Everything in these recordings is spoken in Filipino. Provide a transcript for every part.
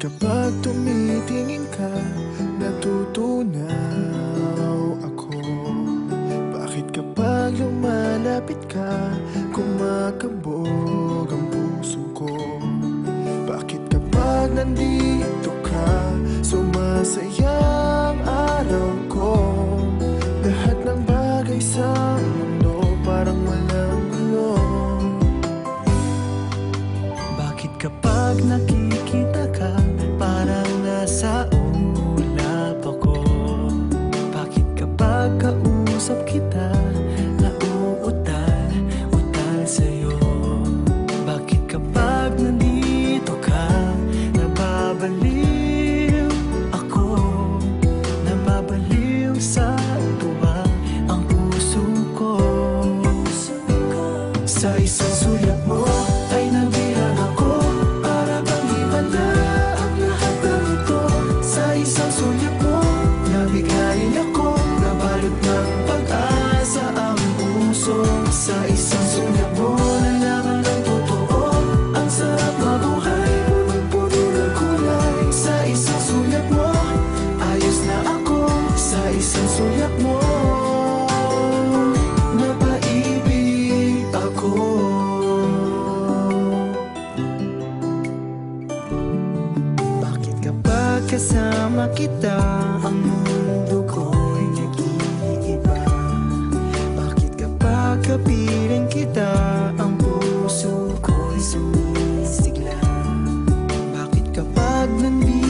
Kapag tumitingin ka, natutunaw ako. Bakit kapag lumalapit ka, kumakabo Sumasayang araw ko. Lahat ng bagay sa mundo Parang walang gulo Bakit kapag nakita Sa isang sulat mo ay nabihan ako. Para bang iba na ang lahat ng ito. Sa isang sulat mo, nabighayin ako. Nabalot ng pag-asa ang puso. Sa isang kasama kita Ang mundo ko'y nag-iiba. Bakit kapag kapiling kita Ang puso ko'y sumisigla? Bakit kapag nandito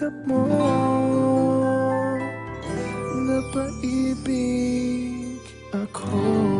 sikap mo Napaibig ako.